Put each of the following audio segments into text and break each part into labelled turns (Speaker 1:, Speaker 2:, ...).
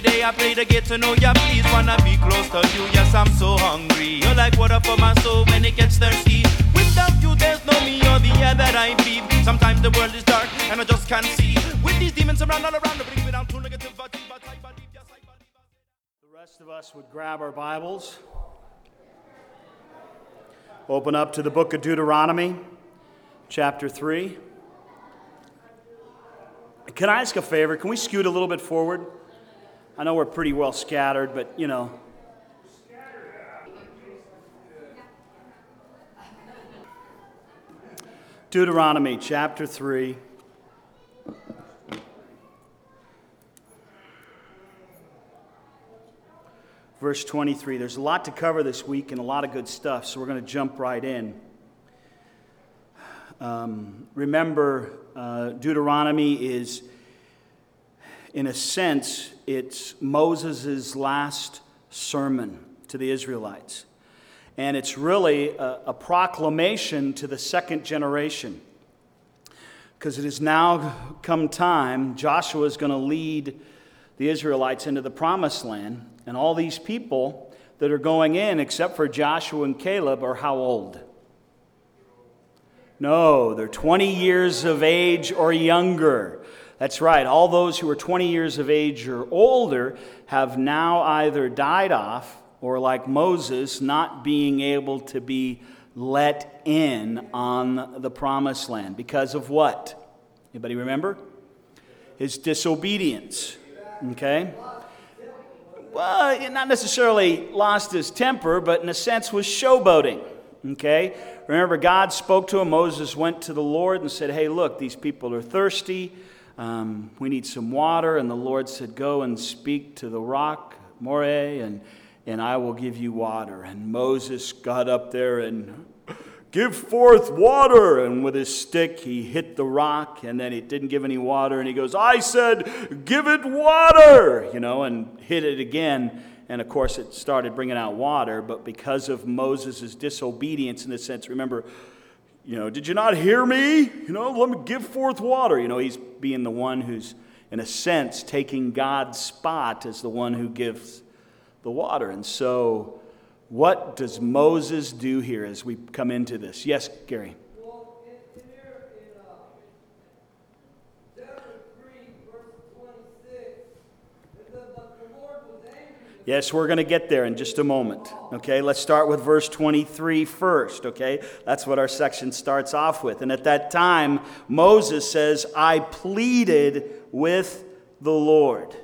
Speaker 1: the day I play to get to know ya. Please wanna be close to you. Yes, I'm so hungry. You're like water for my soul when it gets thirsty. Without you, there's no me or the air that I breathe. Sometimes the world is dark and I just can't see. With these demons around all around, bring me down to believe.
Speaker 2: The rest of us would grab our Bibles, open up to the book of Deuteronomy, chapter 3. Can I ask a favor? Can we scoot a little bit forward? I know we're pretty well scattered, but you know. Deuteronomy chapter 3. Verse 23. There's a lot to cover this week and a lot of good stuff, so we're going to jump right in. Um, remember, uh, Deuteronomy is, in a sense, it's Moses' last sermon to the Israelites. And it's really a, a proclamation to the second generation. Because it has now come time, Joshua is going to lead the Israelites into the promised land. And all these people that are going in, except for Joshua and Caleb, are how old? No, they're 20 years of age or younger. That's right. All those who are 20 years of age or older have now either died off or, like Moses, not being able to be let in on the promised land. Because of what? Anybody remember? His disobedience. Okay? Well, not necessarily lost his temper, but in a sense was showboating. Okay? Remember, God spoke to him. Moses went to the Lord and said, Hey, look, these people are thirsty. Um, we need some water. And the Lord said, Go and speak to the rock, Moreh, and, and I will give you water. And Moses got up there and give forth water. And with his stick, he hit the rock, and then it didn't give any water. And he goes, I said, give it water, you know, and hit it again. And of course, it started bringing out water, but because of Moses' disobedience, in a sense, remember, you know, did you not hear me? You know, let me give forth water. You know, he's being the one who's, in a sense, taking God's spot as the one who gives the water. And so, what does Moses do here as we come into this? Yes, Gary.
Speaker 3: Well, in, in here, in uh, chapter 3, verse 26, it says, But the Lord was angry with
Speaker 2: Yes, we're going to get there in just a moment. Okay, let's start with verse 23 first. Okay, that's what our section starts off with. And at that time, Moses says, I pleaded with the Lord.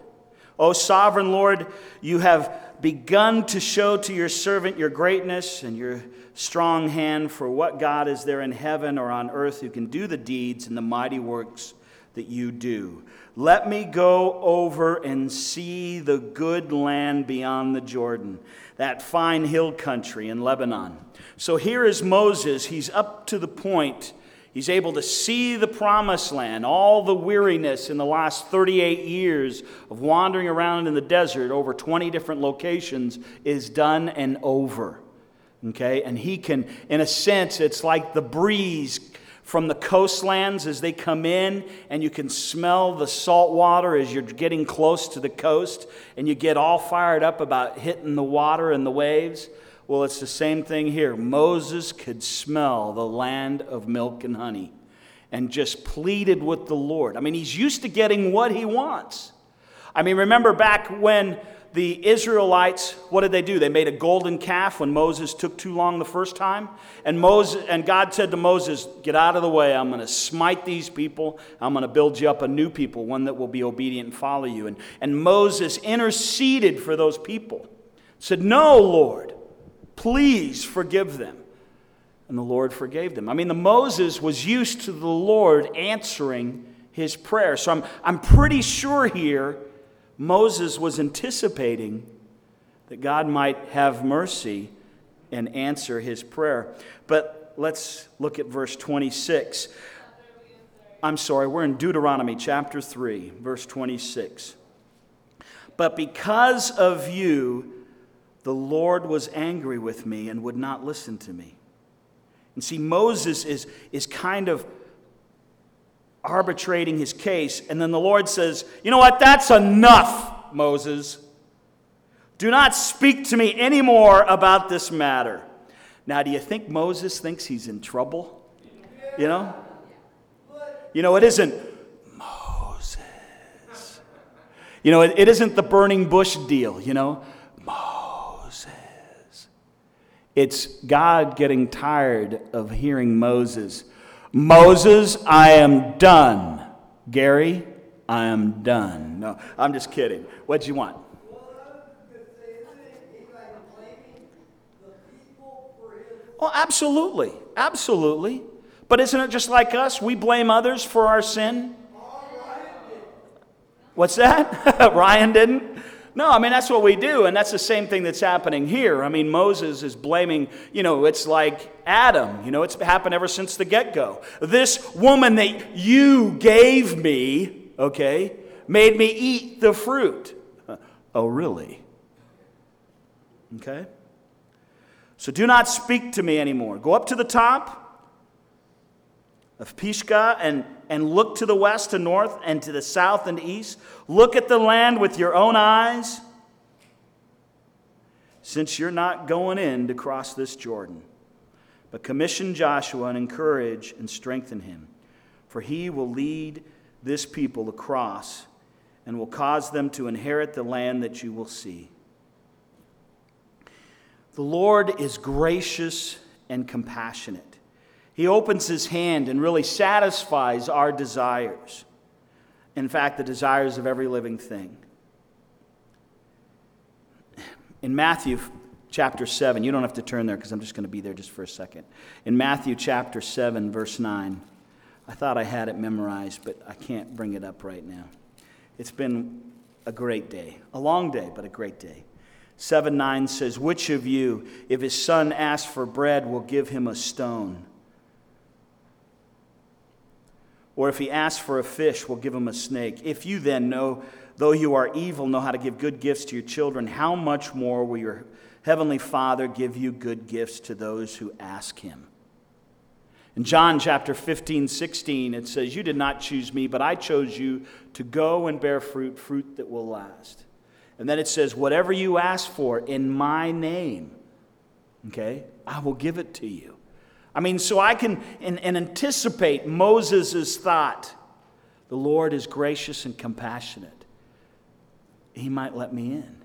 Speaker 2: O sovereign Lord, you have begun to show to your servant your greatness and your strong hand for what God is there in heaven or on earth who can do the deeds and the mighty works that you do. Let me go over and see the good land beyond the Jordan, that fine hill country in Lebanon. So here is Moses. He's up to the point. He's able to see the promised land. All the weariness in the last 38 years of wandering around in the desert over 20 different locations is done and over. Okay? And he can, in a sense, it's like the breeze from the coastlands as they come in, and you can smell the salt water as you're getting close to the coast, and you get all fired up about hitting the water and the waves. Well, it's the same thing here. Moses could smell the land of milk and honey and just pleaded with the Lord. I mean, he's used to getting what he wants. I mean, remember back when the Israelites, what did they do? They made a golden calf when Moses took too long the first time. And Moses and God said to Moses, "Get out of the way. I'm going to smite these people. I'm going to build you up a new people, one that will be obedient and follow you." And, and Moses interceded for those people. Said, "No, Lord. Please forgive them." And the Lord forgave them. I mean, the Moses was used to the Lord answering his prayer. So I'm, I'm pretty sure here Moses was anticipating that God might have mercy and answer his prayer. But let's look at verse 26. I'm sorry, we're in Deuteronomy chapter 3, verse 26. But because of you, the Lord was angry with me and would not listen to me. And see, Moses is, is kind of arbitrating his case, and then the Lord says, You know what? That's enough. Moses. Do not speak to me anymore about this matter. Now, do you think Moses thinks he's in trouble? You know? You know, it isn't Moses. You know, it, it isn't the burning bush deal, you know? Moses. It's God getting tired of hearing Moses. Moses, I am done. Gary, I am done. No, I'm just kidding. What'd you want?
Speaker 3: Well,
Speaker 2: absolutely. Absolutely. But isn't it just like us? We blame others for our sin. What's that? Ryan didn't? No, I mean, that's what we do, and that's the same thing that's happening here. I mean, Moses is blaming, you know, it's like Adam. You know, it's happened ever since the get go. This woman that you gave me, okay, made me eat the fruit. Uh, oh, really? Okay? So do not speak to me anymore. Go up to the top of Pisgah and, and look to the west and north and to the south and east. Look at the land with your own eyes, since you're not going in to cross this Jordan. But commission Joshua and encourage and strengthen him, for he will lead this people across and will cause them to inherit the land that you will see. The Lord is gracious and compassionate. He opens his hand and really satisfies our desires. In fact, the desires of every living thing. In Matthew chapter 7, you don't have to turn there because I'm just going to be there just for a second. In Matthew chapter 7, verse 9, I thought I had it memorized, but I can't bring it up right now. It's been a great day, a long day, but a great day. 7 9 says, Which of you, if his son asks for bread, will give him a stone? Or if he asks for a fish, we'll give him a snake? If you then know, though you are evil, know how to give good gifts to your children, how much more will your heavenly Father give you good gifts to those who ask him? In John chapter 15, 16, it says, You did not choose me, but I chose you to go and bear fruit, fruit that will last. And then it says, Whatever you ask for in my name, okay, I will give it to you. I mean, so I can and, and anticipate Moses' thought. The Lord is gracious and compassionate. He might let me in.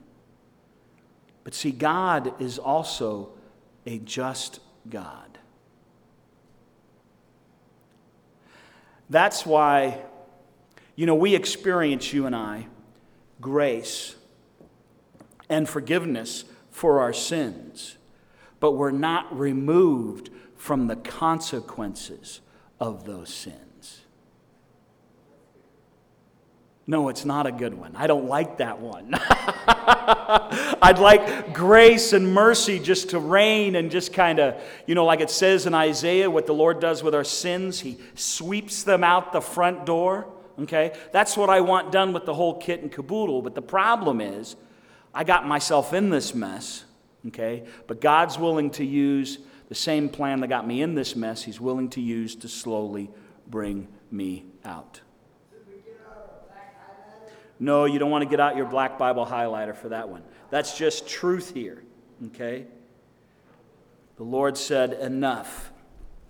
Speaker 2: But see, God is also a just God. That's why, you know, we experience, you and I, grace and forgiveness for our sins, but we're not removed from the consequences of those sins. No, it's not a good one. I don't like that one. I'd like grace and mercy just to reign and just kind of, you know, like it says in Isaiah, what the Lord does with our sins, He sweeps them out the front door. Okay? That's what I want done with the whole kit and caboodle. But the problem is, I got myself in this mess. Okay? But God's willing to use the same plan that got me in this mess, He's willing to use to slowly bring me out. No, you don't want to get out your black Bible highlighter for that one. That's just truth here, okay? The Lord said, enough,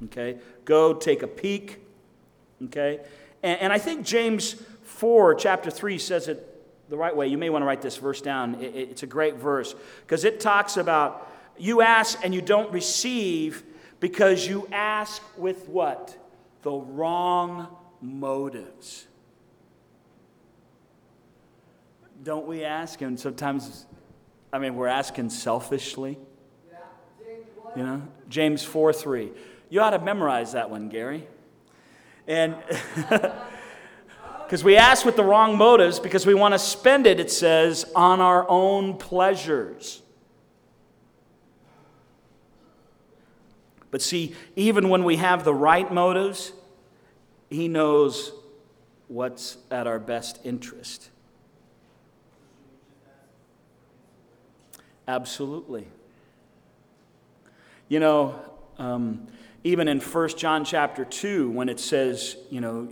Speaker 2: okay? Go take a peek, okay? And, and I think James 4, chapter 3, says it the right way. You may want to write this verse down. It, it, it's a great verse because it talks about you ask and you don't receive because you ask with what? The wrong motives. Don't we ask? And sometimes, I mean, we're asking selfishly. You know, James 4 3. You ought to memorize that one, Gary. And because we ask with the wrong motives, because we want to spend it, it says, on our own pleasures. But see, even when we have the right motives, He knows what's at our best interest. Absolutely. You know, um, even in 1 John chapter 2, when it says, you know,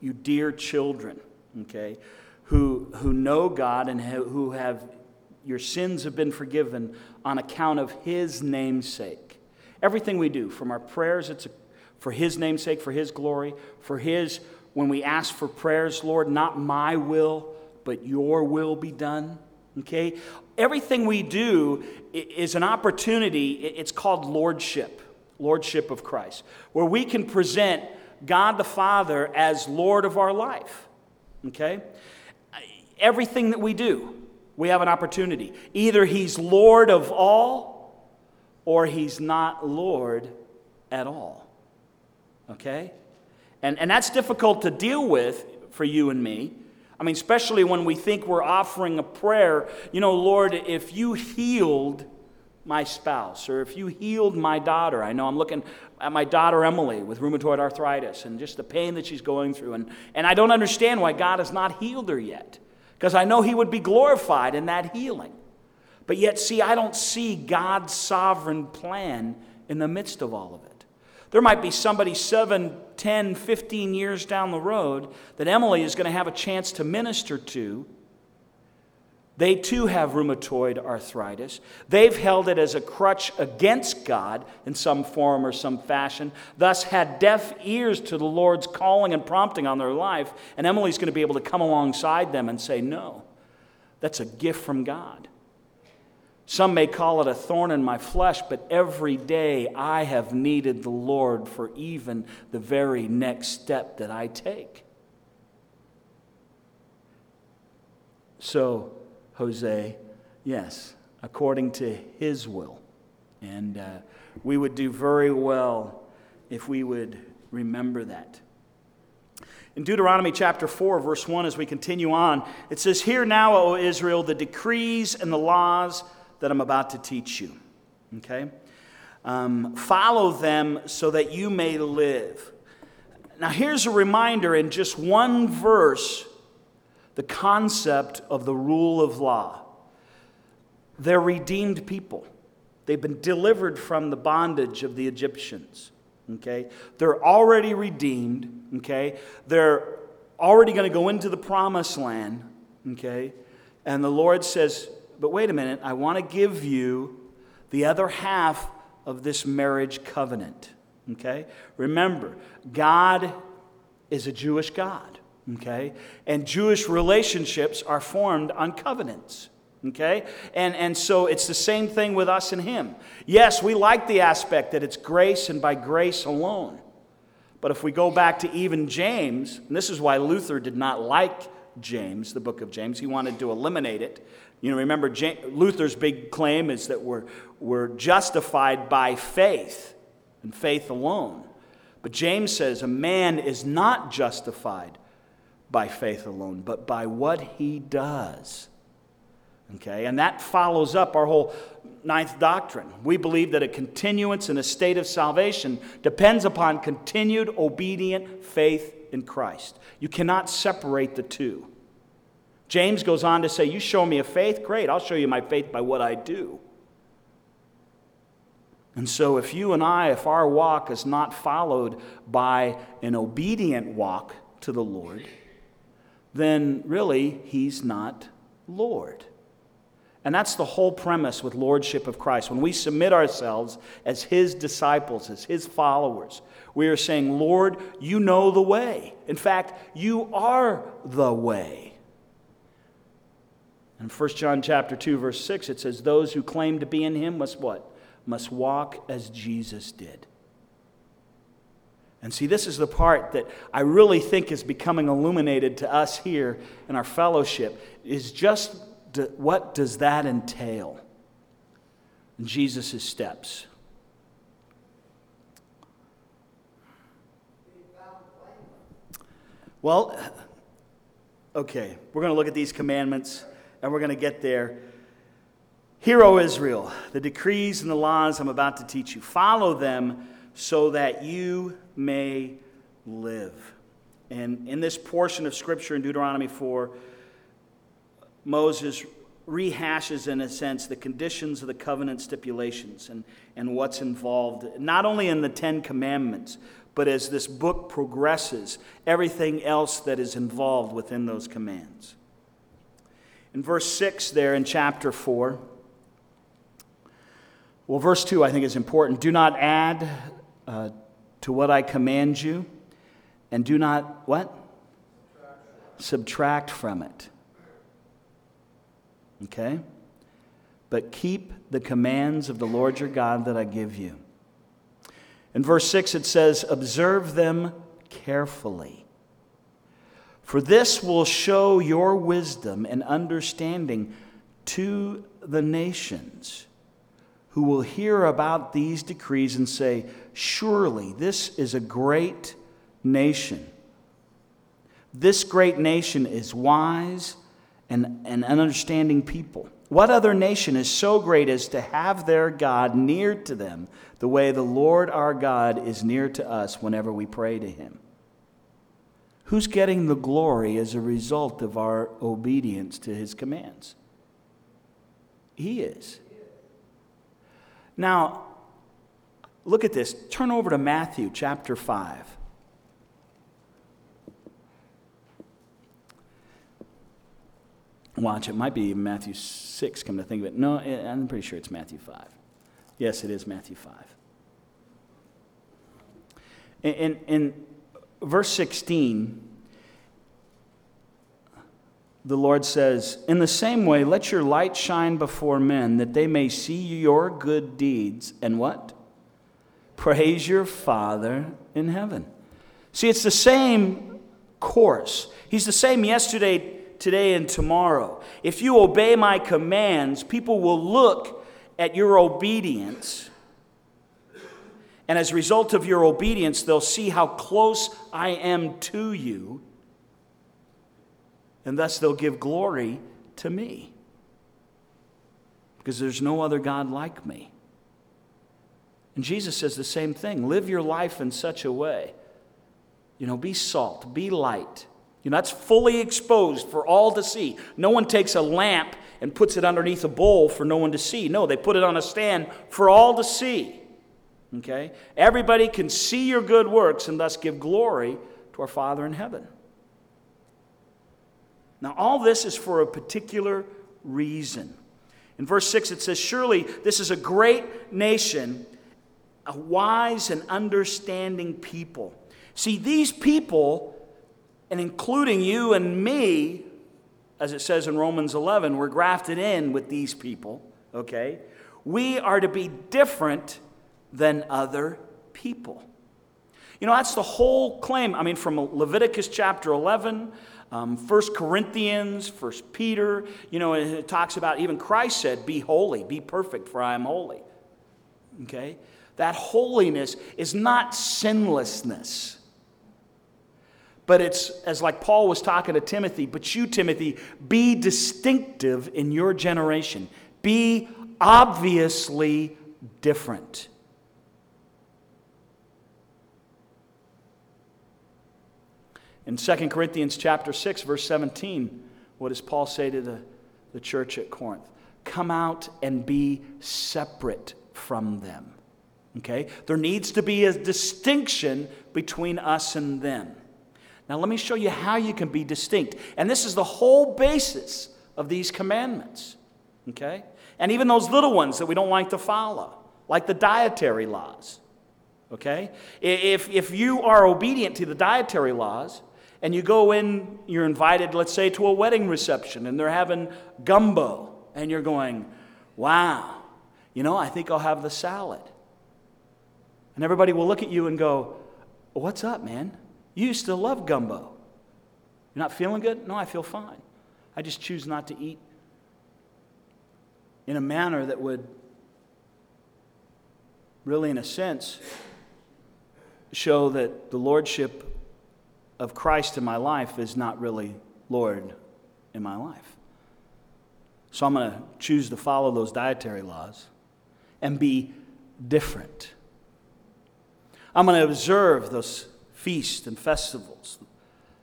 Speaker 2: you dear children, okay, who, who know God and who have your sins have been forgiven on account of His namesake. Everything we do, from our prayers, it's for His namesake, for His glory, for His, when we ask for prayers, Lord, not my will, but your will be done. Okay? Everything we do is an opportunity, it's called lordship, lordship of Christ, where we can present God the Father as Lord of our life. Okay? Everything that we do, we have an opportunity. Either He's Lord of all, or He's not Lord at all. Okay? And, and that's difficult to deal with for you and me. I mean, especially when we think we're offering a prayer, you know, Lord, if you healed my spouse or if you healed my daughter, I know I'm looking my daughter Emily with rheumatoid arthritis and just the pain that she's going through. And, and I don't understand why God has not healed her yet because I know He would be glorified in that healing. But yet, see, I don't see God's sovereign plan in the midst of all of it. There might be somebody 7, 10, 15 years down the road that Emily is going to have a chance to minister to. They too have rheumatoid arthritis. They've held it as a crutch against God in some form or some fashion, thus, had deaf ears to the Lord's calling and prompting on their life. And Emily's going to be able to come alongside them and say, No, that's a gift from God. Some may call it a thorn in my flesh, but every day I have needed the Lord for even the very next step that I take. So, Jose, yes, according to his will. And uh, we would do very well if we would remember that. In Deuteronomy chapter 4, verse 1, as we continue on, it says, Hear now, O Israel, the decrees and the laws that I'm about to teach you. Okay? Um, follow them so that you may live. Now, here's a reminder in just one verse the concept of the rule of law. They're redeemed people, they've been delivered from the bondage of the Egyptians. Okay? They're already redeemed. Okay? They're already going to go into the promised land. Okay? And the Lord says, but wait a minute, I want to give you the other half of this marriage covenant. Okay? Remember, God is a Jewish God. Okay? And Jewish relationships are formed on covenants. Okay? And, and so it's the same thing with us and Him. Yes, we like the aspect that it's grace and by grace alone. But if we go back to even James, and this is why Luther did not like James, the book of James, he wanted to eliminate it you know, remember Luther's big claim is that we're, we're justified by faith and faith alone. But James says a man is not justified by faith alone, but by what he does. Okay, and that follows up our whole ninth doctrine. We believe that a continuance in a state of salvation depends upon continued obedient faith in Christ. You cannot separate the two. James goes on to say, You show me a faith? Great, I'll show you my faith by what I do. And so, if you and I, if our walk is not followed by an obedient walk to the Lord, then really, He's not Lord. And that's the whole premise with Lordship of Christ. When we submit ourselves as His disciples, as His followers, we are saying, Lord, you know the way. In fact, you are the way. In 1 John chapter 2 verse 6 it says those who claim to be in him must what? Must walk as Jesus did. And see this is the part that I really think is becoming illuminated to us here in our fellowship is just what does that entail? Jesus' steps. Well, okay, we're going to look at these commandments and we're going to get there. Hear, O Israel, the decrees and the laws I'm about to teach you. Follow them so that you may live. And in this portion of Scripture in Deuteronomy 4, Moses rehashes, in a sense, the conditions of the covenant stipulations and, and what's involved, not only in the Ten Commandments, but as this book progresses, everything else that is involved within those commands. In verse 6, there in chapter 4, well, verse 2 I think is important. Do not add uh, to what I command you, and do not what? Subtract from it. Okay? But keep the commands of the Lord your God that I give you. In verse 6, it says, Observe them carefully. For this will show your wisdom and understanding to the nations who will hear about these decrees and say, Surely this is a great nation. This great nation is wise and, an understanding people. What other nation is so great as to have their God near to them the way the Lord our God is near to us whenever we pray to him? Who's getting the glory as a result of our obedience to his commands? He is. Now, look at this. Turn over to Matthew chapter 5. Watch, it might be Matthew 6, come to think of it. No, eh, I'm pretty sure it's Matthew 5. Yes, it is Matthew 5. In, in, in verse 16, the Lord says, In the same way, let your light shine before men, that they may see your good deeds and what? Praise your Father in heaven. See, it's the same course. He's the same yesterday, today, and tomorrow. If you obey my commands, people will look at your obedience. And as a result of your obedience, they'll see how close I am to you and thus they'll give glory to me. Because there's no other God like me. And Jesus says the same thing live your life in such a way. You know, be salt, be light. You know, that's fully exposed for all to see. No one takes a lamp and puts it underneath a bowl for no one to see. No, they put it on a stand for all to see. Okay? Everybody can see your good works and thus give glory to our Father in heaven. Now, all this is for a particular reason. In verse 6, it says, Surely this is a great nation, a wise and understanding people. See, these people, and including you and me, as it says in Romans 11, we're grafted in with these people, okay? We are to be different than other people. You know, that's the whole claim. I mean, from Leviticus chapter 11 um, 1 Corinthians, 1 Peter, you know, it talks about even Christ said, Be holy, be perfect, for I am holy. Okay? That holiness is not sinlessness. But it's, as like Paul was talking to Timothy, but you, Timothy, be distinctive in your generation. Be obviously different. In 2 Corinthians chapter 6, verse 17, what does Paul say to the, the church at Corinth? Come out and be separate from them. Okay? There needs to be a distinction between us and them. Now, let me show you how you can be distinct. And this is the whole basis of these commandments. Okay? And even those little ones that we don't like to follow, like the dietary laws. Okay? If, if you are obedient to the dietary laws, and you go in, you're invited, let's say, to a wedding reception, and they're having gumbo, and you're going, wow, you know, I think I'll have the salad. And everybody will look at you and go, what's up, man? You used to love gumbo. You're not feeling good? No, I feel fine. I just choose not to eat in a manner that would really, in a sense, show that the Lordship of Christ in my life is not really Lord in my life. So I'm going to choose to follow those dietary laws and be different. I'm going to observe those feasts and festivals,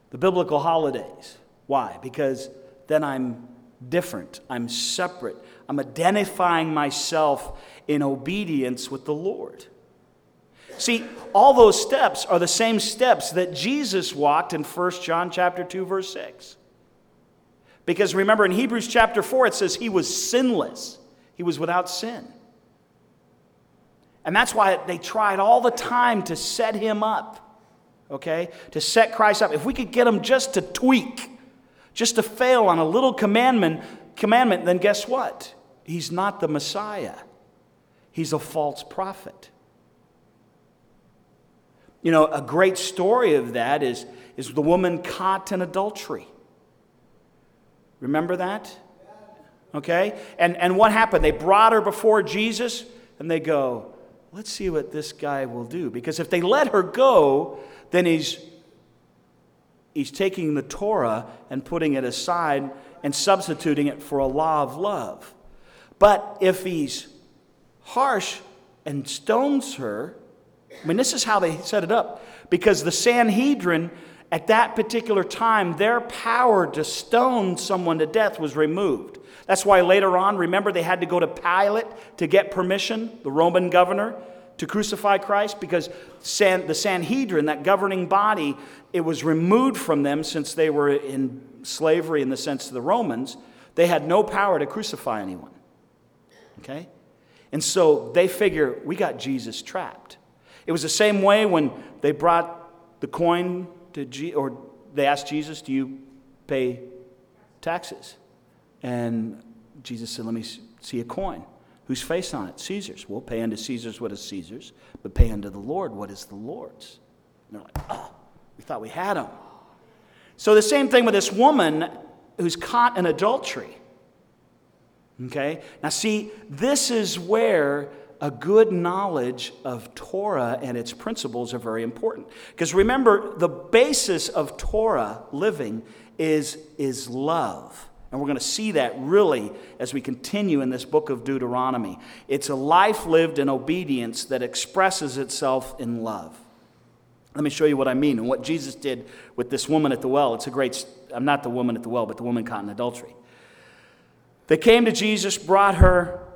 Speaker 2: the biblical holidays. Why? Because then I'm different, I'm separate, I'm identifying myself in obedience with the Lord. See, all those steps are the same steps that Jesus walked in 1 John chapter 2 verse 6. Because remember in Hebrews chapter 4, it says he was sinless, he was without sin. And that's why they tried all the time to set him up, okay? To set Christ up. If we could get him just to tweak, just to fail on a little commandment, commandment, then guess what? He's not the Messiah. He's a false prophet. You know, a great story of that is, is the woman caught in adultery. Remember that? Okay? And, and what happened? They brought her before Jesus and they go, let's see what this guy will do. Because if they let her go, then he's, he's taking the Torah and putting it aside and substituting it for a law of love. But if he's harsh and stones her, I mean, this is how they set it up. Because the Sanhedrin, at that particular time, their power to stone someone to death was removed. That's why later on, remember, they had to go to Pilate to get permission, the Roman governor, to crucify Christ, because San, the Sanhedrin, that governing body, it was removed from them since they were in slavery in the sense of the Romans. They had no power to crucify anyone. Okay? And so they figure, we got Jesus trapped. It was the same way when they brought the coin to or they asked Jesus, "Do you pay taxes?" And Jesus said, "Let me see a coin. Whose face on it? Caesar's. We'll pay unto Caesar's what is Caesar's, but pay unto the Lord what is the Lord's." And they're like, "Oh, we thought we had him." So the same thing with this woman who's caught in adultery. Okay? Now, see, this is where a good knowledge of Torah and its principles are very important. Because remember, the basis of Torah living is, is love. And we're going to see that really as we continue in this book of Deuteronomy. It's a life lived in obedience that expresses itself in love. Let me show you what I mean and what Jesus did with this woman at the well. It's a great, I'm not the woman at the well, but the woman caught in adultery. They came to Jesus, brought her,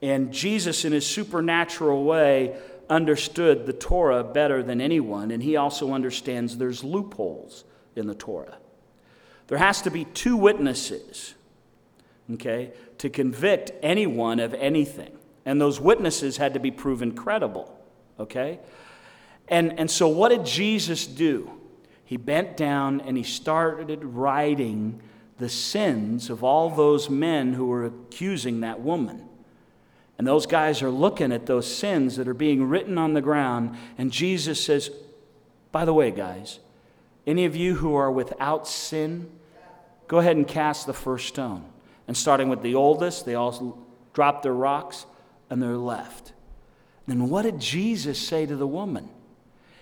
Speaker 2: and Jesus, in his supernatural way, understood the Torah better than anyone, and he also understands there's loopholes in the Torah. There has to be two witnesses, okay, to convict anyone of anything. And those witnesses had to be proven credible, okay? And, and so, what did Jesus do? He bent down and he started writing the sins of all those men who were accusing that woman. And those guys are looking at those sins that are being written on the ground. And Jesus says, By the way, guys, any of you who are without sin, go ahead and cast the first stone. And starting with the oldest, they all drop their rocks and they're left. Then what did Jesus say to the woman?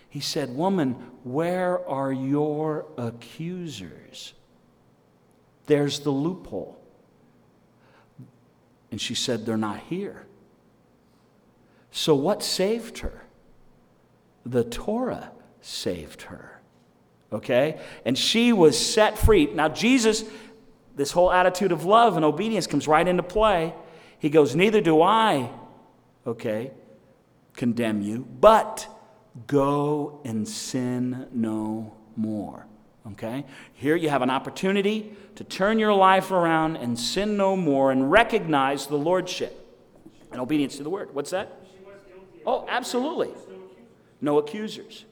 Speaker 2: He said, Woman, where are your accusers? There's the loophole. And she said, They're not here. So, what saved her? The Torah saved her. Okay? And she was set free. Now, Jesus, this whole attitude of love and obedience comes right into play. He goes, Neither do I, okay, condemn you, but go and sin no more. Okay? Here you have an opportunity to turn your life around and sin no more and recognize the Lordship and obedience to the word. What's that? Oh, absolutely. No accusers.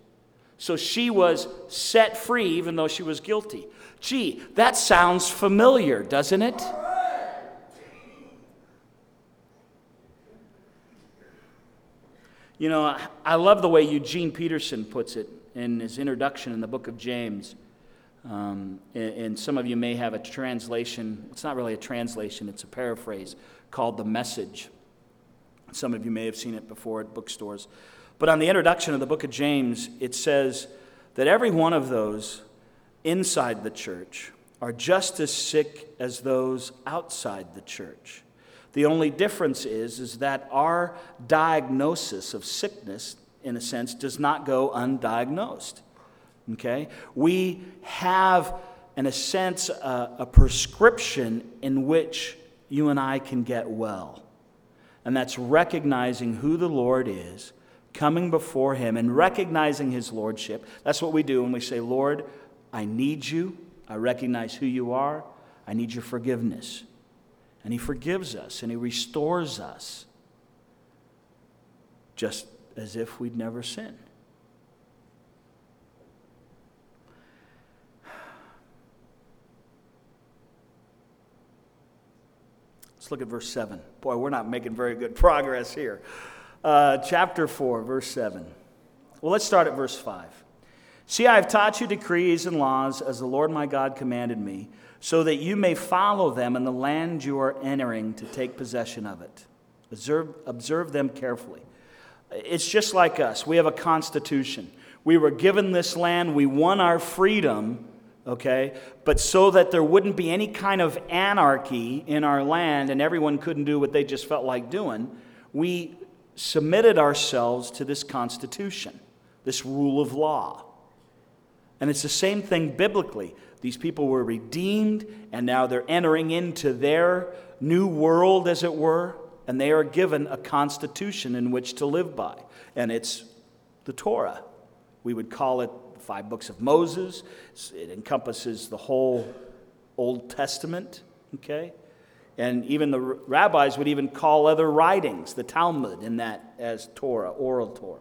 Speaker 2: So she was set free even though she was guilty. Gee, that sounds familiar, doesn't it? You know, I love the way Eugene Peterson puts it in his introduction in the book of James. Um, and, and, some of you may have a translation. It's not really a translation, it's a paraphrase called The Message. Some of you may have seen it before at bookstores. But on the introduction of the book of James, it says that every one of those inside the church are just as sick as those outside the church. The only difference is, is that our diagnosis of sickness, in a sense, does not go undiagnosed. Okay? We have, in a sense, a, a prescription in which you and I can get well. And that's recognizing who the Lord is, coming before Him, and recognizing His Lordship. That's what we do when we say, Lord, I need you. I recognize who you are. I need your forgiveness. And He forgives us and He restores us just as if we'd never sinned. Look at verse 7. Boy, we're not making very good progress here. Uh, chapter 4, verse 7. Well, let's start at verse 5. See, I have taught you decrees and laws as the Lord my God commanded me, so that you may follow them in the land you are entering to take possession of it. Observe, observe them carefully. It's just like us. We have a constitution. We were given this land, we won our freedom okay? But so that there wouldn't be any kind of anarchy in our land and everyone couldn't do what they just felt like doing, we submitted ourselves to this Constitution, this rule of law. And it's the same thing biblically. These people were redeemed, and now they're entering into their new world, as it were, and they are given a constitution in which to live by. And it's the Torah. We would call it five books of Moses. It encompasses the whole Old Testament, okay? And even the rabbis would even call other writings, the Talmud, in that as Torah, oral Torah.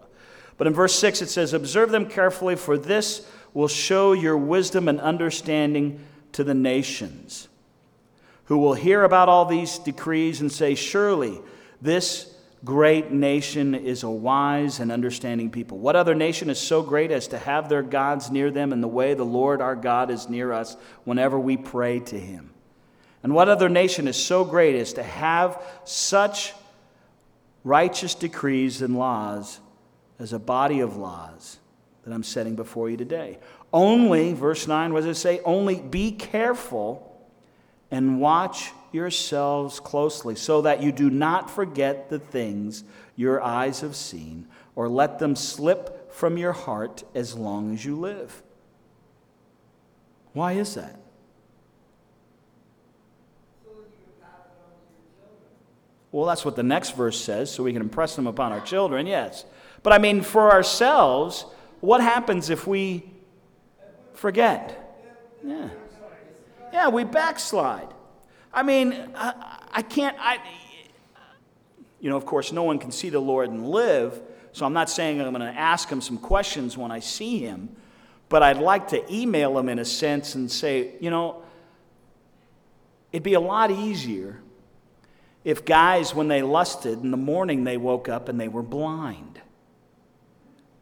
Speaker 2: But in verse 6 it says, Observe them carefully, for this will show your wisdom and understanding to the nations, who will hear about all these decrees and say, Surely this great nation is a wise and understanding people. What other nation is so great as to have their gods near them in the way the Lord our God is near us whenever we pray to him? And what other nation is so great as to have such righteous decrees and laws as a body of laws that I'm setting before you today? Only, verse 9, what does it say? Only be careful and watch yourselves closely, so that you do not forget the things your eyes have seen, or let them slip from your heart as long as you live. Why is that? Well, that's what the next verse says, so we can impress them upon our children, yes. But I mean, for ourselves, what happens if we forget? Yeah. Yeah, we backslide. I mean, I, I can't, I, you know, of course, no one can see the Lord and live, so I'm not saying I'm going to ask him some questions when I see him, but I'd like to email him in a sense and say, you know, it'd be a lot easier if guys, when they lusted, in the morning they woke up and they were blind.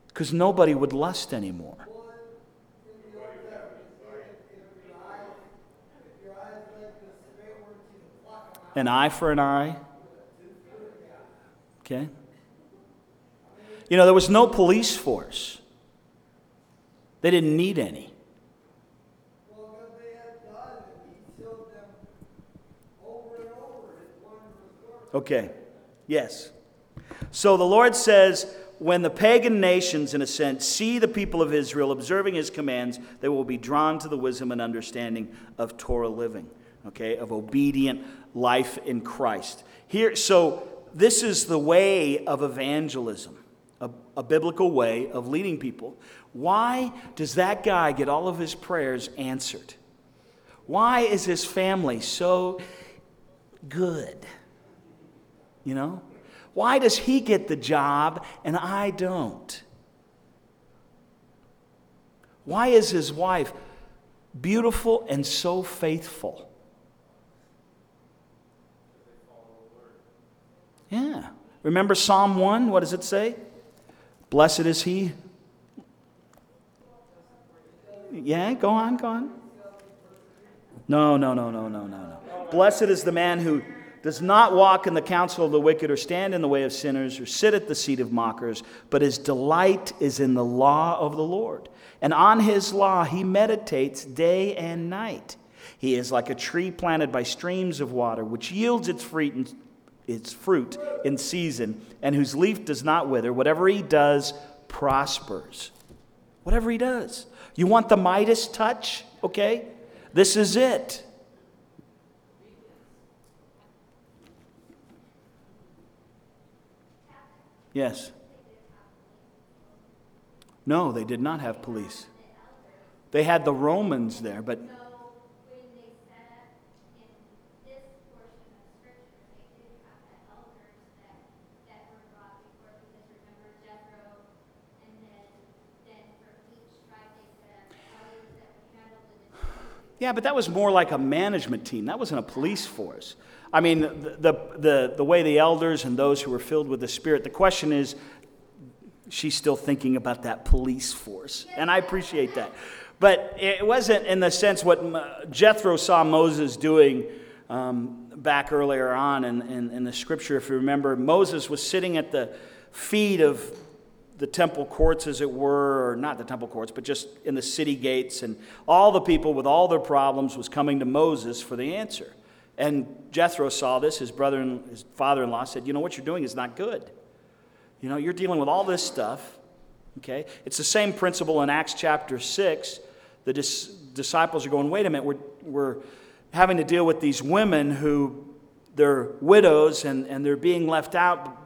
Speaker 2: Because nobody would lust anymore. An eye for an eye. Okay? You know, there was no police force, they didn't need any. Okay, yes. So the Lord says, when the pagan nations, in a sense, see the people of Israel observing his commands, they will be drawn to the wisdom and understanding of Torah living, okay, of obedient life in Christ. Here, so this is the way of evangelism, a, a biblical way of leading people. Why does that guy get all of his prayers answered? Why is his family so good? You know? Why does he get the job and I don't? Why is his wife beautiful and so faithful? Yeah. Remember Psalm 1? What does it say? Blessed is he. Yeah, go on, go on. No, no, no, no, no, no, no. Blessed is the man who does not walk in the counsel of the wicked or stand in the way of sinners or sit at the seat of mockers, but his delight is in the law of the Lord. And on his law he meditates day and night. He is like a tree planted by streams of water, which yields its fruit in, its fruit in season, and whose leaf does not wither. Whatever he does prospers. Whatever he does. You want the Midas touch? Okay? This is it. Yes. No, they did not have police. They had the Romans there, but Yeah, but that was more like a management team. That wasn't a police force. I mean, the, the, the, the way the elders and those who were filled with the Spirit, the question is, she's still thinking about that police force. And I appreciate that. But it wasn't in the sense what Jethro saw Moses doing um, back earlier on in, in, in the scripture. If you remember, Moses was sitting at the feet of the temple courts, as it were, or not the temple courts, but just in the city gates, and all the people with all their problems was coming to Moses for the answer. And Jethro saw this. His brother and his father-in-law said, "You know what you're doing is not good. You know you're dealing with all this stuff. Okay, it's the same principle in Acts chapter six. The dis- disciples are going, wait a minute, we're we're having to deal with these women who they're widows and, and they're being left out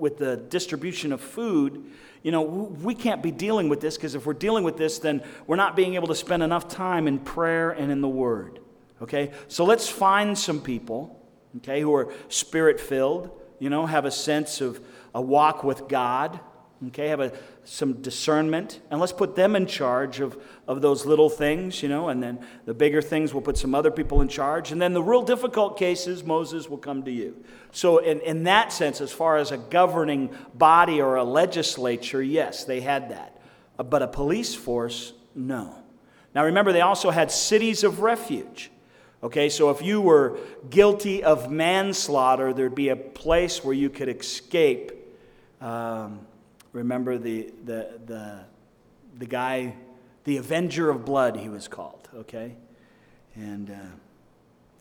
Speaker 2: with the distribution of food, you know, we can't be dealing with this because if we're dealing with this, then we're not being able to spend enough time in prayer and in the Word. Okay? So let's find some people, okay, who are spirit filled, you know, have a sense of a walk with God, okay, have a, some discernment, and let's put them in charge of, of those little things, you know, and then the bigger things, we'll put some other people in charge. And then the real difficult cases, Moses will come to you. So, in, in that sense, as far as a governing body or a legislature, yes, they had that. Uh, but a police force, no. Now, remember, they also had cities of refuge. Okay, so if you were guilty of manslaughter, there'd be a place where you could escape. Um, Remember the, the, the, the guy, the Avenger of Blood, he was called, okay? And uh,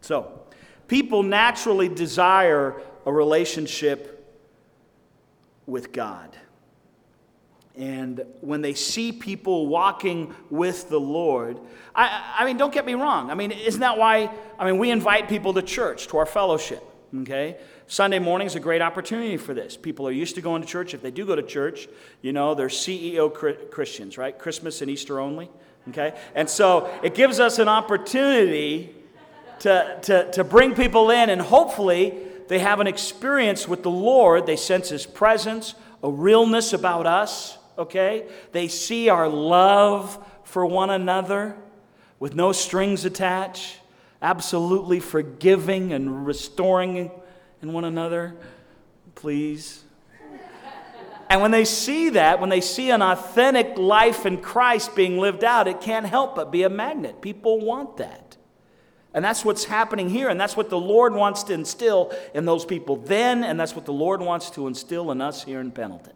Speaker 2: so, people naturally desire a relationship with God. And when they see people walking with the Lord, I, I mean, don't get me wrong. I mean, isn't that why? I mean, we invite people to church, to our fellowship, okay? Sunday morning is a great opportunity for this. People are used to going to church. If they do go to church, you know, they're CEO Christians, right? Christmas and Easter only, okay? And so it gives us an opportunity to, to, to bring people in, and hopefully they have an experience with the Lord. They sense His presence, a realness about us, okay? They see our love for one another with no strings attached, absolutely forgiving and restoring in one another, please. And when they see that, when they see an authentic life in Christ being lived out, it can't help but be a magnet. People want that. And that's what's happening here, and that's what the Lord wants to instill in those people then, and that's what the Lord wants to instill in us here in Pendleton.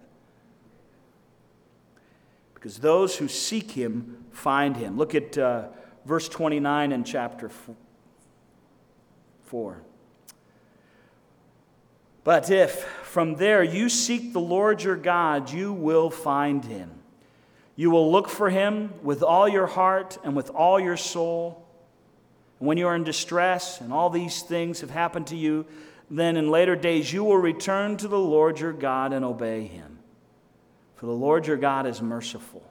Speaker 2: Because those who seek Him find Him. Look at uh, verse 29 in chapter 4. But if from there you seek the Lord your God, you will find him. You will look for him with all your heart and with all your soul. when you are in distress and all these things have happened to you, then in later days you will return to the Lord your God and obey him. For the Lord your God is merciful.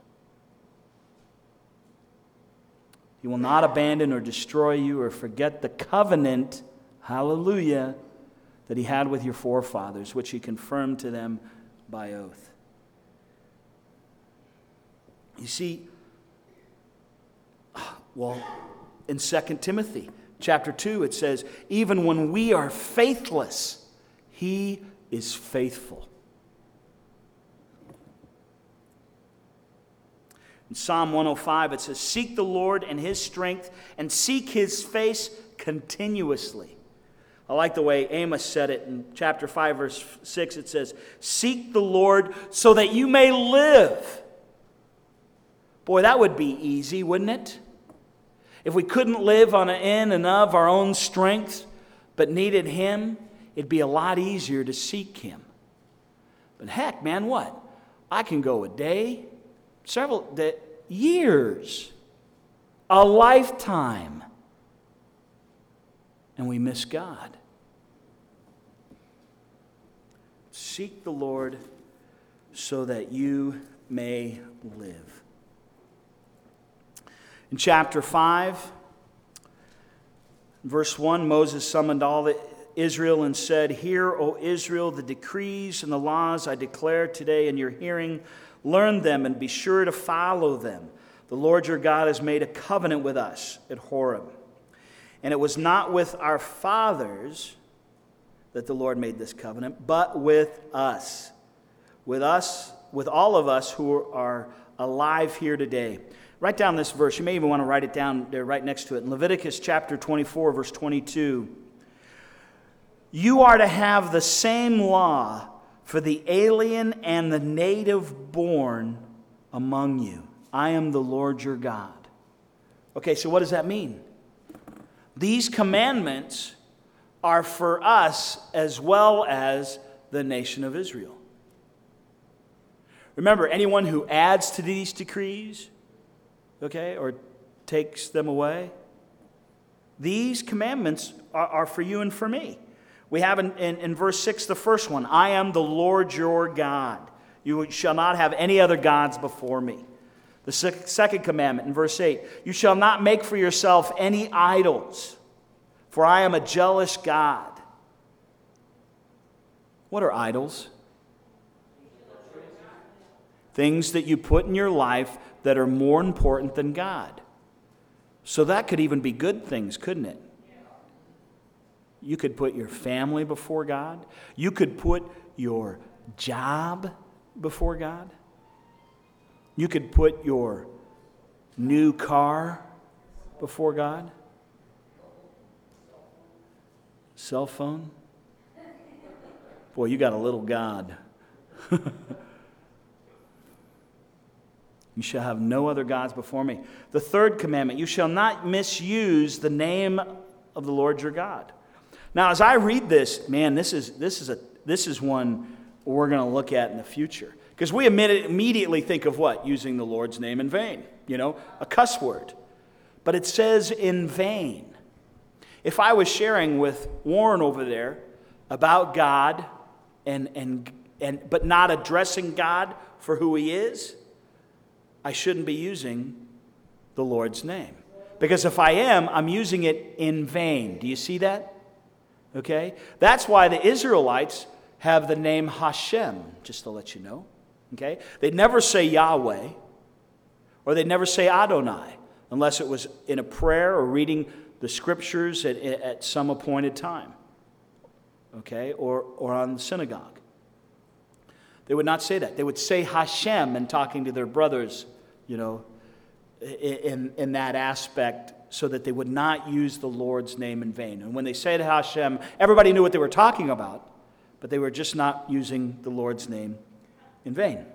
Speaker 2: He will not abandon or destroy you or forget the covenant, hallelujah, that he had with your forefathers, which he confirmed to them by oath. You see, well, in 2 Timothy chapter 2, it says, Even when we are faithless, he is faithful. In Psalm 105, it says, Seek the Lord and his strength, and seek his face continuously. I like the way Amos said it in chapter 5, verse 6. It says, Seek the Lord so that you may live. Boy, that would be easy, wouldn't it? If we couldn't live on an in and of our own strength, but needed Him, it'd be a lot easier to seek Him. But heck, man, what? I can go a day, several day, years, a lifetime and we miss God. Seek the Lord so that you may live. In chapter 5, verse 1, Moses summoned all Israel and said, Hear, O Israel, the decrees and the laws I declare today in your hearing. Learn them and be sure to follow them. The Lord your God has made a covenant with us at Horeb. And it was not with our fathers that the Lord made this covenant, but with us. With us, with all of us who are alive here today. Write down this verse. You may even want to write it down there right next to it. In Leviticus chapter 24, verse 22. You are to have the same law for the alien and the native born among you. I am the Lord your God. Okay, so what does that mean? These commandments are for us as well as the nation of Israel. Remember, anyone who adds to these decrees, okay, or takes them away, these commandments are, are for you and for me. We have in, in, in, verse 6 the first one I am the Lord your God. You shall not have any other gods before me. The second commandment in verse 8 You shall not make for yourself any idols, for I am a jealous God. What are idols? Things that you put in your life that are more important than God. So that could even be good things, couldn't it? You could put your family before God. You could put your job before God. You could put your new car before God. Cell phone. Boy, you got a little God. You shall have no other gods before me. The third commandment you shall not misuse the name of the Lord your God. Now, as I read this, man, this is, this is, a, this is one we're going to look at in the future. Because we immediately think of what? Using the Lord's name in vain, you know, a cuss word. But it says in vain. If I was sharing with Warren over there about God and, and, and, but not addressing God for who he is, I shouldn't be using the Lord's name. Because if I am, I'm using it in vain. Do you see that? Okay? That's why the Israelites have the name Hashem, just to let you know. Okay? They'd never say Yahweh, or they'd never say Adonai, unless it was in a prayer or reading the scriptures at, at some appointed time. Okay? Or, or on the synagogue. They would not say that. They would say Hashem in talking to their brothers you know, in, in that aspect so that they would not use the Lord's name in vain. And when they say to Hashem, everybody knew what they were talking about, but they were just not using the Lord's name in vain.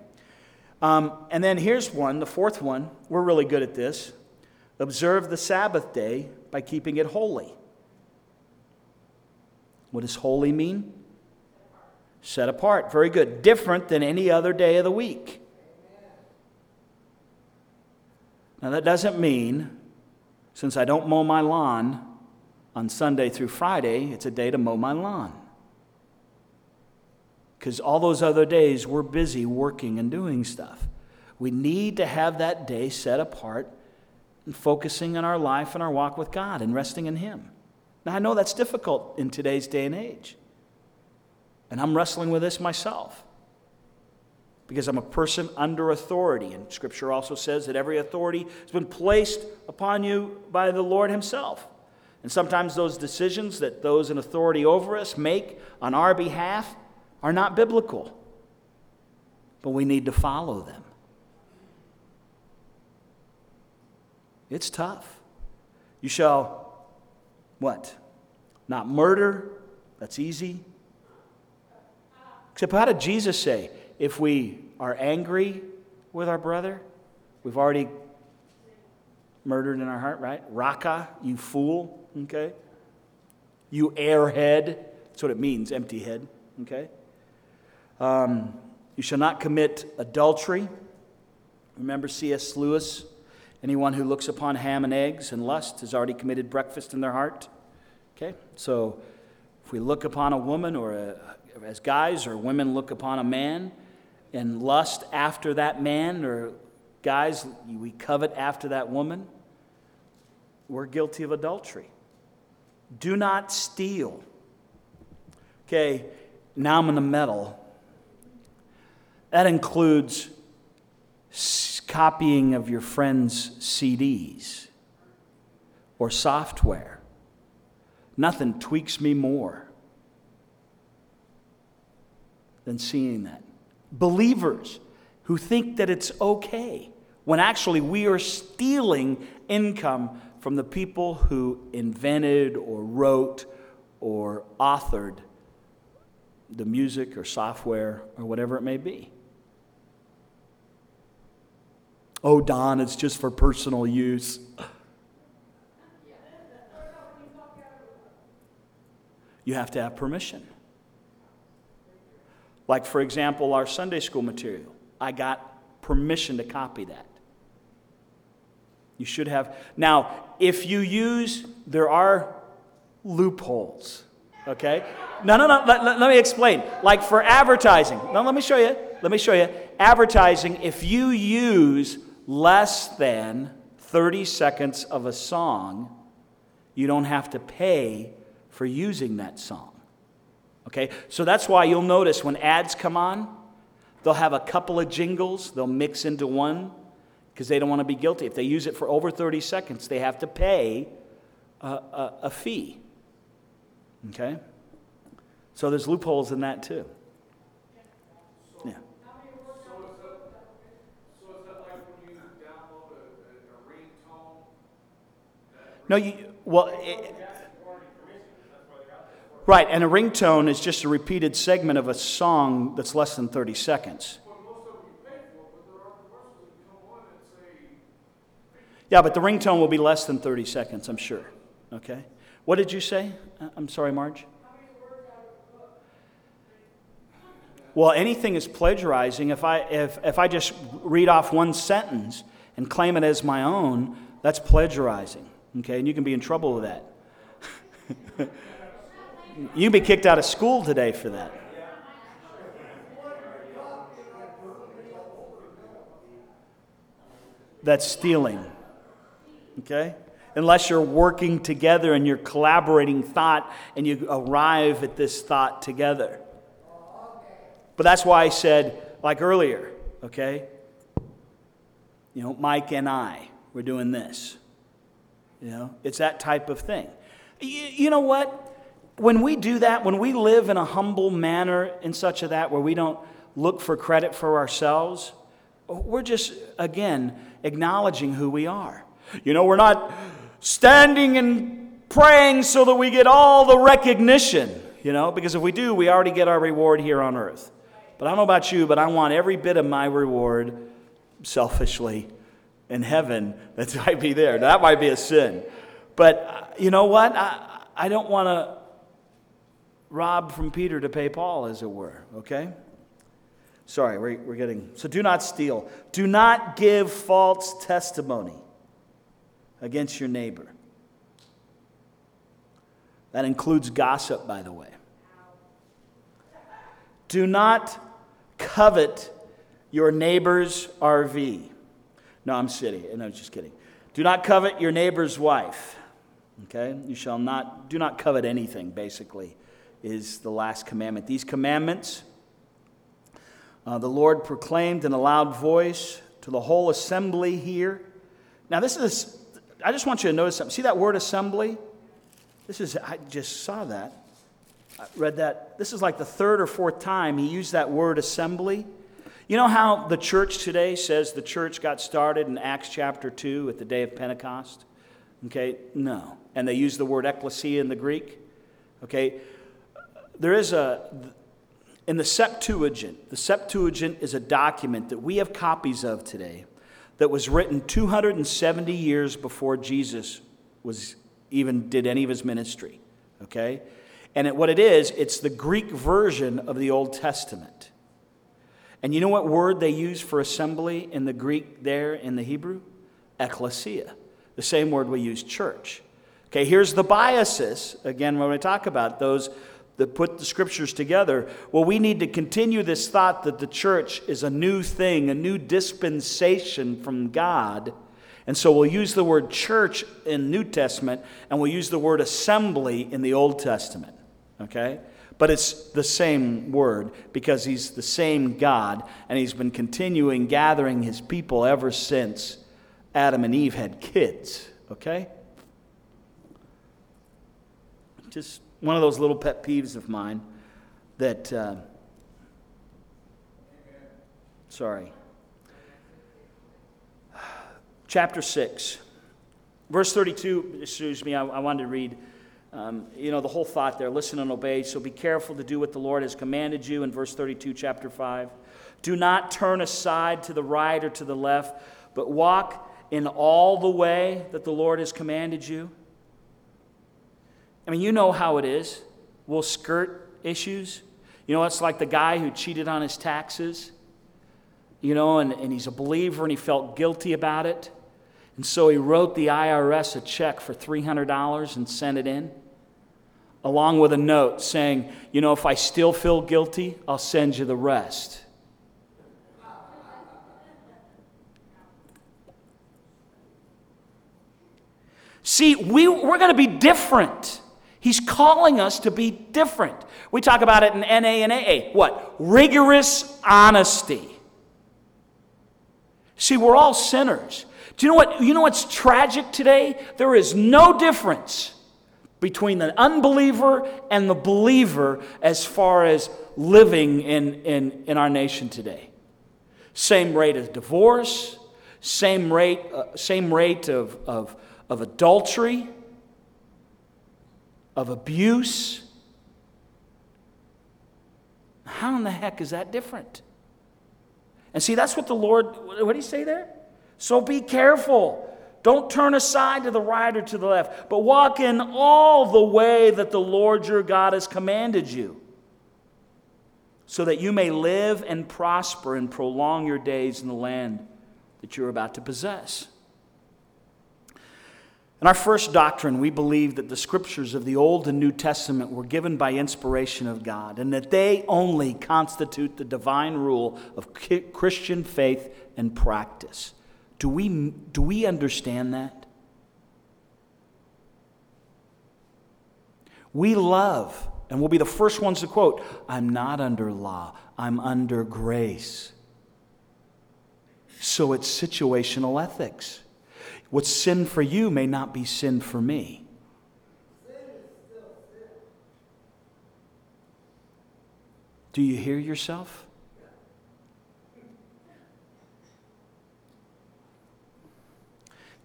Speaker 2: Um, and then here's one, the fourth one. We're really good at this. Observe the Sabbath day by keeping it holy. What does holy mean? Set apart. Very good. Different than any other day of the week. Now, that doesn't mean, since I don't mow my lawn on Sunday through Friday, it's a day to mow my lawn. Because all those other days we're busy working and doing stuff. We need to have that day set apart and focusing on our life and our walk with God and resting in Him. Now, I know that's difficult in today's day and age. And I'm wrestling with this myself because I'm a person under authority. And Scripture also says that every authority has been placed upon you by the Lord Himself. And sometimes those decisions that those in authority over us make on our behalf are not biblical, but we need to follow them. It's tough. You shall, what? Not murder. That's easy. Except, how did Jesus say? if we are angry with our brother, we've already murdered in our heart, right? Raca, you fool, okay? You airhead, that's what it means, empty head, okay? Um, you shall not commit adultery. Remember C.S. Lewis? Anyone who looks upon ham and eggs and lust has already committed breakfast in their heart. Okay? So if we look upon a woman or a, as guys or women look upon a man, and lust after that man, or guys, we covet after that woman, we're guilty of adultery. Do not steal. Okay, now I'm in the metal. That includes copying of your friends' CDs or software. Nothing tweaks me more than seeing that. Believers who think that it's okay when actually we are stealing income from the people who invented or wrote or authored the music or software or whatever it may be. Oh, Don, it's just for personal use. You have to have permission. Like, for example, our Sunday school material. I got permission to copy that. You should have. Now, if you use, there are loopholes, okay? No, no, no, let, let, let, me explain. Like for advertising, no, let me show you. Let me show you. Advertising, if you use less than 30 seconds of a song, you don't have to pay for using that song. Okay? So that's why you'll notice when ads come on, they'll have a couple of jingles, they'll mix into one because they don't want to be guilty. If they use it for over 30 seconds, they have to pay a, a, a fee. Okay? So there's loopholes in that too. No, you, well, it, right, and a ringtone is just a repeated segment of a song that's less than 30 seconds. Yeah, but the ringtone will be less than 30 seconds, I'm sure. Okay? What did you say? Uh, I'm sorry, Marge? Well, anything is plagiarizing. If I, if, if I just read off one sentence and claim it as my own, that's plagiarizing. Okay? And you can be in trouble with that. you can be kicked out of school today for that. That's stealing. Okay? Unless you're working together and you're collaborating thought and you arrive at this thought together. But that's why I said, like earlier, okay? You know, Mike and I, we're doing this. You know, it's that type of thing. You, you know what? When we do that, when we live in a humble manner in such a that where we don't look for credit for ourselves, we're just, again, acknowledging who we are. You know, we're not standing and praying so that we get all the recognition, you know, because if we do, we already get our reward here on earth. But I don't know about you, but I want every bit of my reward selfishly in heaven that might be there. That might be a sin. But uh, you know what? I, I don't want to rob from Peter to pay Paul, as it were, okay? Sorry, we're, we're getting. So do not steal. Do not give false testimony against your neighbor. That includes gossip, by the way. Do not covet your neighbor's RV. No, I'm kidding. No, I'm just kidding. Do not covet your neighbor's wife. Okay? You shall not, do not covet anything, basically, is the last commandment. These commandments uh, the Lord proclaimed in a loud voice to the whole assembly here. Now, this is I just want you to notice something. See that word assembly? This is, I just saw that. I read that. This is like the third or fourth time he used that word assembly. You know how the church today says the church got started in Acts chapter 2 at the day of Pentecost? Okay, no. And they use the word ecclesia in the Greek. Okay, there is a, in the Septuagint, the Septuagint is a document that we have copies of today that was written 270 years before Jesus was even did any of his ministry. Okay? And it, what it is, it's the Greek version of the Old Testament. And you know what word they use for assembly in the Greek there in the Hebrew? Ecclesia. The same word we use church. Okay, here's the biases. Again, when we talk about those that put the scriptures together. Well, we need to continue this thought that the church is a new thing, a new dispensation from God. And so we'll use the word church in New Testament and we'll use the word assembly in the Old Testament. Okay? But it's the same word because he's the same God, and he's been continuing gathering his people ever since Adam and Eve had kids, okay? Just one of those little pet peeves of mine that, uh, sorry. Chapter 6, verse 32, excuse me, I, I wanted to read. Um, you know, the whole thought there listen and obey. So be careful to do what the Lord has commanded you in verse 32, chapter 5. Do not turn aside to the right or to the left, but walk in all the way that the Lord has commanded you. I mean, you know how it is. We'll skirt issues. You know, it's like the guy who cheated on his taxes, you know, and, and he's a believer and he felt guilty about it. And so he wrote the IRS a check for $300 and sent it in, along with a note saying, you know, if I still feel guilty, I'll send you the rest. See, we, we're going to be different. He's calling us to be different. We talk about it in NA and AA. What? Rigorous honesty. See, we're all sinners. Do you know what? You know what's tragic today? There is no difference between the unbeliever and the believer as far as living in, in, in our nation today. Same rate of divorce, same rate, uh, same rate of, of, of adultery, of abuse. How in the heck is that different? And see, that's what the Lord, what did he say there? So be careful. Don't turn aside to the right or to the left, but walk in all the way that the Lord your God has commanded you, so that you may live and prosper and prolong your days in the land that you're about to possess. In our first doctrine, we believe that the scriptures of the Old and New Testament were given by inspiration of God and that they only constitute the divine rule of Christian faith and practice. Do we, do we understand that? We love, and we'll be the first ones to quote, I'm not under law, I'm under grace. So it's situational ethics. What's sin for you may not be sin for me. Do you hear yourself?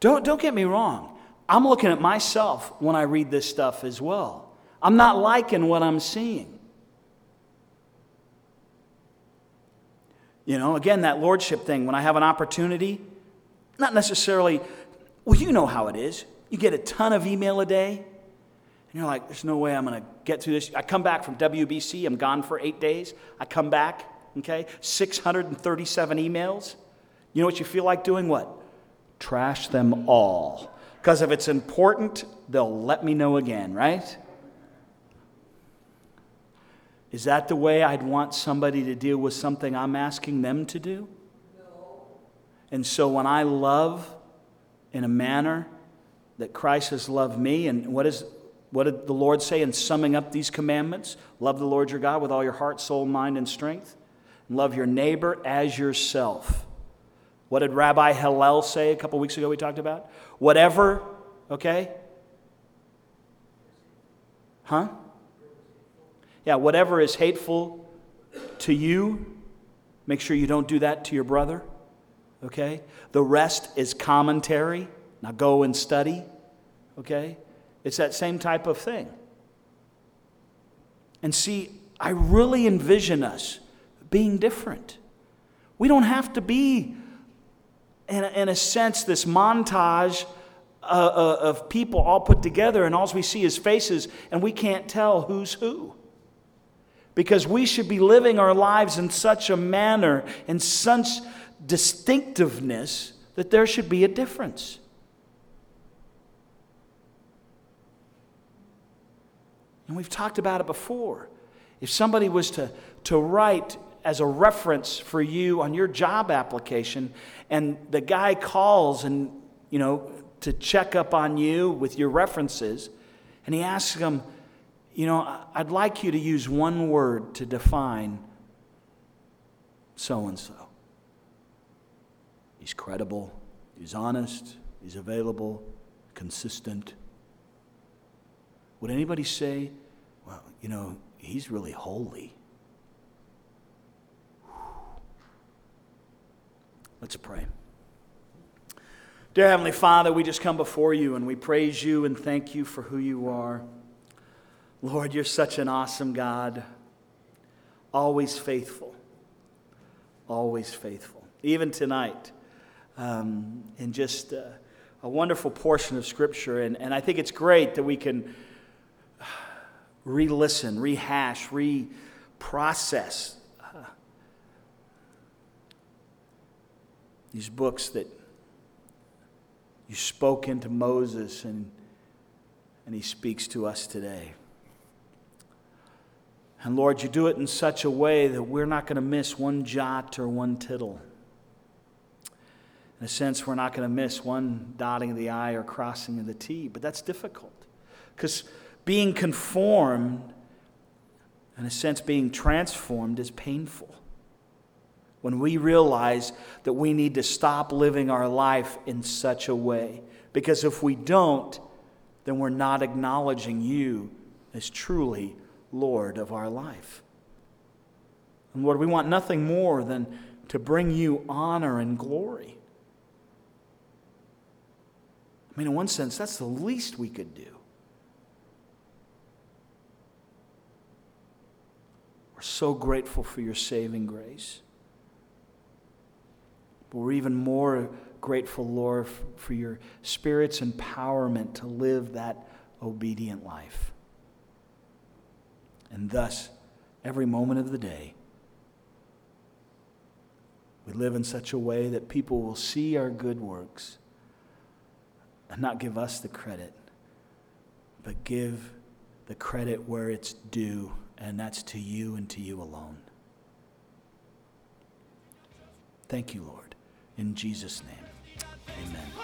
Speaker 2: Don't, don't get me wrong. I'm looking at myself when I read this stuff as well. I'm not liking what I'm seeing. You know, again, that lordship thing, when I have an opportunity, not necessarily well, you know how it is. You get a ton of email a day, and you're like, there's no way I'm going to get through this. I come back from WBC, I'm gone for eight days. I come back, okay, 637 emails. You know what you feel like doing? What? Trash them all. Because if it's important, they'll let me know again, right? Is that the way I'd want somebody to deal with something I'm asking them to do? No. And so when I love in a manner that Christ has loved me. And what, is, what did the Lord say in summing up these commandments? Love the Lord your God with all your heart, soul, mind, and strength. And love your neighbor as yourself. What did Rabbi Hillel say a couple weeks ago we talked about? Whatever, okay? Huh? Yeah, whatever is hateful to you, make sure you don't do that to your brother okay? The rest is commentary. Now go and study, okay? It's that same type of thing. And see, I really envision us being different. We don't have to be, in a, in a sense, this montage uh, uh, of people all put together, and all we see is faces, and we can't tell who's who. Because we should be living our lives in such a manner, in such distinctiveness that there should be a difference. And we've talked about it before. If somebody was to, to write as a reference for you on your job application, and the guy calls and, you know, to check up on you with your references, and he asks them, you know, I'd like you to use one word to define so and so. He's credible, he's honest, he's available, consistent. Would anybody say, well, you know, he's really holy? Let's pray. Dear Heavenly Father, we just come before you and we praise you and thank you for who you are. Lord, you're such an awesome God, always faithful, always faithful. Even tonight, um, in just uh, a wonderful portion of Scripture, and, and I think it's great that we can re listen, rehash, reprocess uh, these books that you spoke into Moses and, and he speaks to us today. And Lord, you do it in such a way that we're not going to miss one jot or one tittle. In a sense, we're not going to miss one dotting of the I or crossing of the T, but that's difficult. Because being conformed, in a sense, being transformed, is painful. When we realize that we need to stop living our life in such a way. Because if we don't, then we're not acknowledging you as truly Lord of our life. And Lord, we want nothing more than to bring you honor and glory. I mean, in one sense, that's the least we could do. We're so grateful for your saving grace. But we're even more grateful, Lord, for your Spirit's empowerment to live that obedient life. And thus, every moment of the day, we live in such a way that people will see our good works and not give us the credit, but give the credit where it's due, and that's to you and to you alone. Thank you, Lord. In Jesus' name, amen.